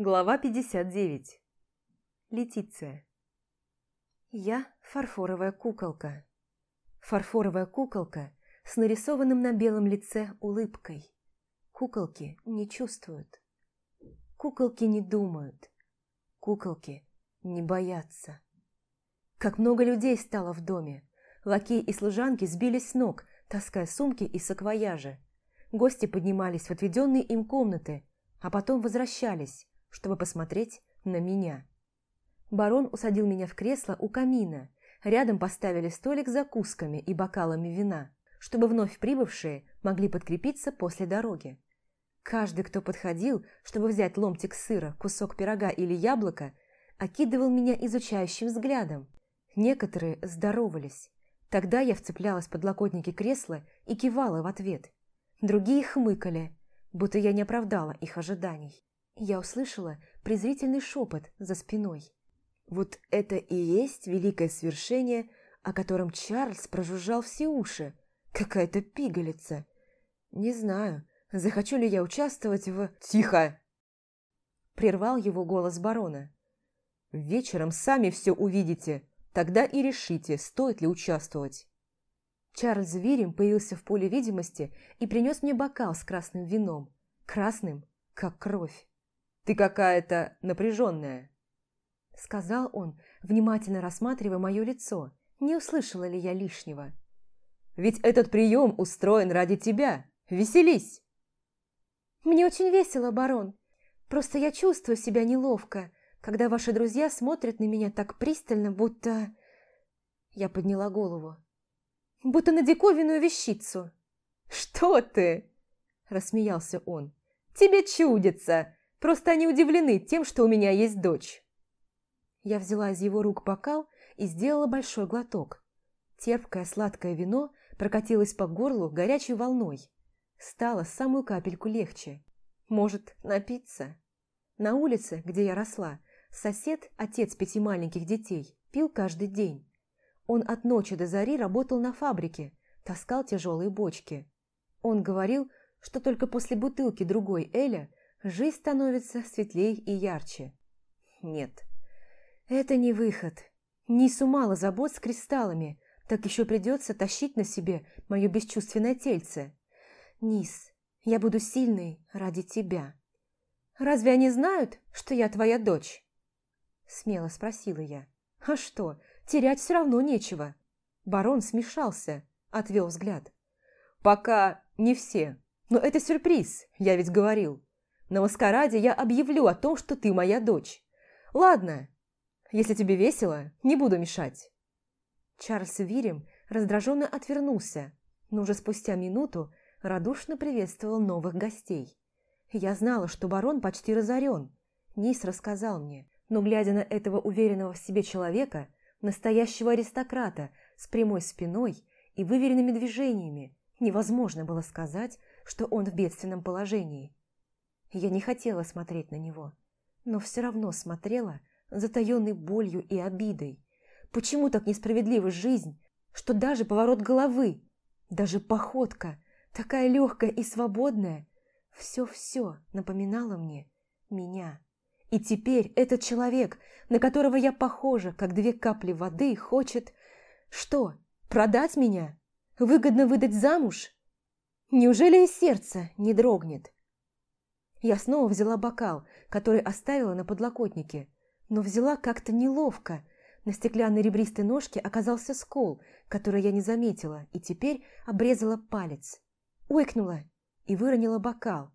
Глава 59. Летиция. Я фарфоровая куколка. Фарфоровая куколка с нарисованным на белом лице улыбкой. Куколки не чувствуют. Куколки не думают. Куколки не боятся. Как много людей стало в доме. Лакеи и служанки сбились с ног, таская сумки и саквояжи. Гости поднимались в отведенные им комнаты, а потом возвращались, чтобы посмотреть на меня. Барон усадил меня в кресло у камина. Рядом поставили столик с закусками и бокалами вина, чтобы вновь прибывшие могли подкрепиться после дороги. Каждый, кто подходил, чтобы взять ломтик сыра, кусок пирога или яблоко, окидывал меня изучающим взглядом. Некоторые здоровались. Тогда я вцеплялась в подлокотники кресла и кивала в ответ. Другие хмыкали, будто я не оправдала их ожиданий. Я услышала презрительный шепот за спиной. Вот это и есть великое свершение, о котором Чарльз прожужжал все уши. Какая-то пигалица. Не знаю, захочу ли я участвовать в... «Тихо!» Прервал его голос барона. «Вечером сами все увидите, тогда и решите, стоит ли участвовать». Чарльз Вирим появился в поле видимости и принес мне бокал с красным вином. Красным, как кровь. «Ты какая-то напряженная», — сказал он, внимательно рассматривая мое лицо. Не услышала ли я лишнего? «Ведь этот прием устроен ради тебя. Веселись!» «Мне очень весело, барон. Просто я чувствую себя неловко, когда ваши друзья смотрят на меня так пристально, будто...» Я подняла голову. «Будто на диковинную вещицу». «Что ты?» – рассмеялся он. «Тебе чудится! Просто они удивлены тем, что у меня есть дочь». Я взяла из его рук бокал и сделала большой глоток. Терпкое сладкое вино прокатилось по горлу горячей волной. Стало самую капельку легче. Может, напиться? На улице, где я росла, сосед, отец пяти маленьких детей, пил каждый день. Он от ночи до зари работал на фабрике, таскал тяжелые бочки. Он говорил, что только после бутылки другой Эля жизнь становится светлей и ярче. Нет, это не выход. Нису мало забот с кристаллами, так еще придется тащить на себе мое бесчувственное тельце. Низ, я буду сильной ради тебя. Разве они знают, что я твоя дочь? Смело спросила я. А что, терять все равно нечего. Барон смешался, отвел взгляд. Пока не все, но это сюрприз, я ведь говорил. На маскараде я объявлю о том, что ты моя дочь. Ладно, если тебе весело, не буду мешать». Чарльз Вирим раздраженно отвернулся, но уже спустя минуту радушно приветствовал новых гостей. Я знала, что барон почти разорен. Низ рассказал мне, но глядя на этого уверенного в себе человека, настоящего аристократа с прямой спиной и выверенными движениями, невозможно было сказать, что он в бедственном положении. Я не хотела смотреть на него, но все равно смотрела, затаенной болью и обидой. Почему так несправедлива жизнь, что даже поворот головы, даже походка, такая легкая и свободная, все-все напоминало мне меня. И теперь этот человек, на которого я похожа, как две капли воды, хочет... Что, продать меня? Выгодно выдать замуж? Неужели и сердце не дрогнет? Я снова взяла бокал, который оставила на подлокотнике, но взяла как-то неловко. На стеклянной ребристой ножке оказался скол, который я не заметила, и теперь обрезала палец. Ойкнула и выронила бокал.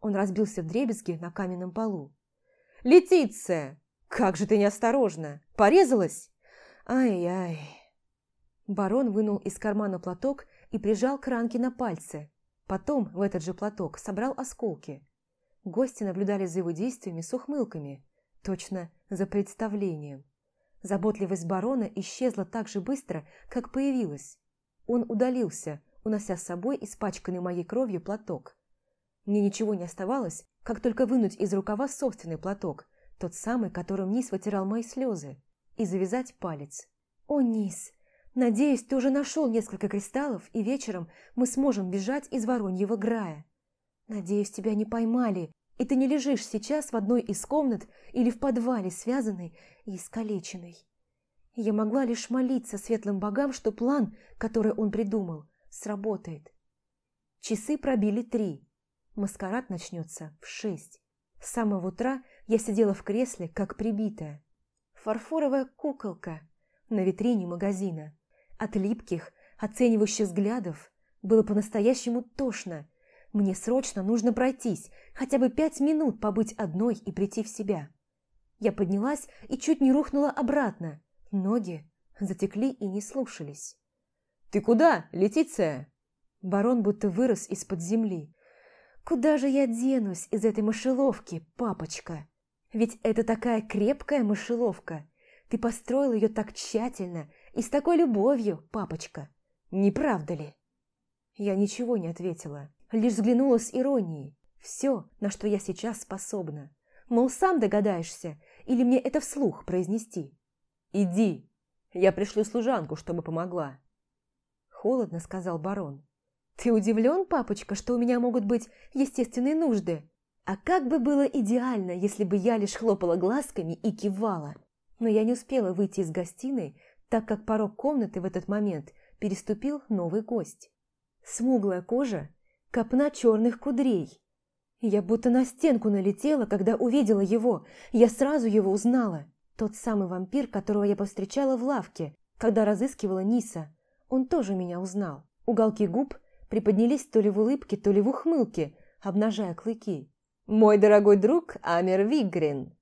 Он разбился в дребезги на каменном полу. «Летиция! Как же ты неосторожна! Порезалась?» «Ай-ай!» Барон вынул из кармана платок и прижал к ранке на пальце. Потом в этот же платок собрал осколки. Гости наблюдали за его действиями с ухмылками. Точно за представлением. Заботливость барона исчезла так же быстро, как появилась. Он удалился, унося с собой испачканный моей кровью платок. Мне ничего не оставалось, как только вынуть из рукава собственный платок, тот самый, которым Низ вытирал мои слезы, и завязать палец. «О, Низ, надеюсь, ты уже нашел несколько кристаллов, и вечером мы сможем бежать из Вороньего Грая. Надеюсь, тебя не поймали и ты не лежишь сейчас в одной из комнат или в подвале, связанной и искалеченной. Я могла лишь молиться светлым богам, что план, который он придумал, сработает. Часы пробили три. Маскарад начнется в шесть. С самого утра я сидела в кресле, как прибитая. Фарфоровая куколка на витрине магазина. От липких, оценивающих взглядов было по-настоящему тошно. Мне срочно нужно пройтись, хотя бы пять минут побыть одной и прийти в себя. Я поднялась и чуть не рухнула обратно. Ноги затекли и не слушались. «Ты куда, Летиция?» Барон будто вырос из-под земли. «Куда же я денусь из этой мышеловки, папочка? Ведь это такая крепкая мышеловка. Ты построил ее так тщательно и с такой любовью, папочка. Не правда ли?» Я ничего не ответила, лишь взглянула с иронией. Все, на что я сейчас способна. Мол, сам догадаешься, или мне это вслух произнести. «Иди, я пришлю служанку, чтобы помогла». Холодно сказал барон. «Ты удивлен, папочка, что у меня могут быть естественные нужды? А как бы было идеально, если бы я лишь хлопала глазками и кивала. Но я не успела выйти из гостиной, так как порог комнаты в этот момент переступил новый гость. Смуглая кожа, копна черных кудрей. Я будто на стенку налетела, когда увидела его. Я сразу его узнала. Тот самый вампир, которого я повстречала в лавке, когда разыскивала Ниса. Он тоже меня узнал. Уголки губ приподнялись то ли в улыбке, то ли в ухмылке, обнажая клыки. «Мой дорогой друг Амер Вигрин!»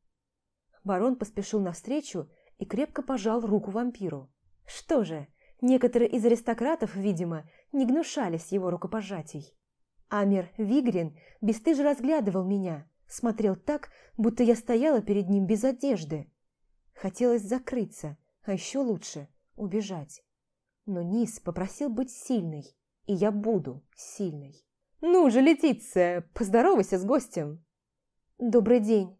Барон поспешил навстречу и крепко пожал руку вампиру. Что же, некоторые из аристократов, видимо, не гнушались его рукопожатий. Амер Вигрин бесстыже разглядывал меня, смотрел так, будто я стояла перед ним без одежды. Хотелось закрыться, а еще лучше убежать. Но Низ попросил быть сильной, и я буду сильной. «Ну же, Летиция, поздоровайся с гостем!» «Добрый день!»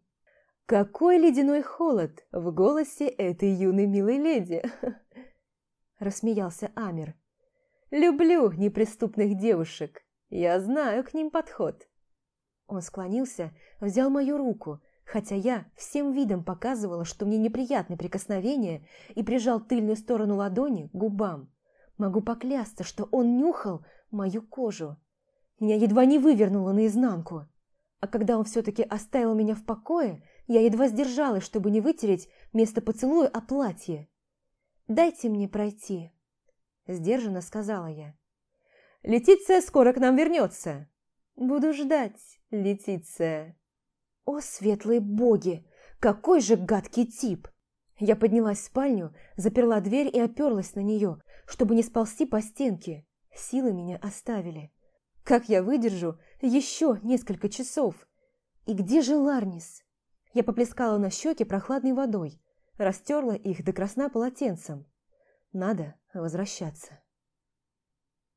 «Какой ледяной холод в голосе этой юной милой леди!» Рассмеялся Амер. «Люблю неприступных девушек. Я знаю к ним подход». Он склонился, взял мою руку, хотя я всем видом показывала, что мне неприятны прикосновения, и прижал тыльную сторону ладони к губам. Могу поклясться, что он нюхал мою кожу. Меня едва не вывернуло наизнанку. А когда он все-таки оставил меня в покое, я едва сдержалась, чтобы не вытереть место поцелуя о платье. «Дайте мне пройти», – сдержанно сказала я. «Летиция скоро к нам вернется». «Буду ждать, Летиция». О, светлые боги! Какой же гадкий тип! Я поднялась в спальню, заперла дверь и оперлась на нее, чтобы не сползти по стенке. Силы меня оставили. Как я выдержу еще несколько часов? И где же Ларнис? Я поплескала на щеки прохладной водой, растерла их до красна полотенцем. Надо возвращаться.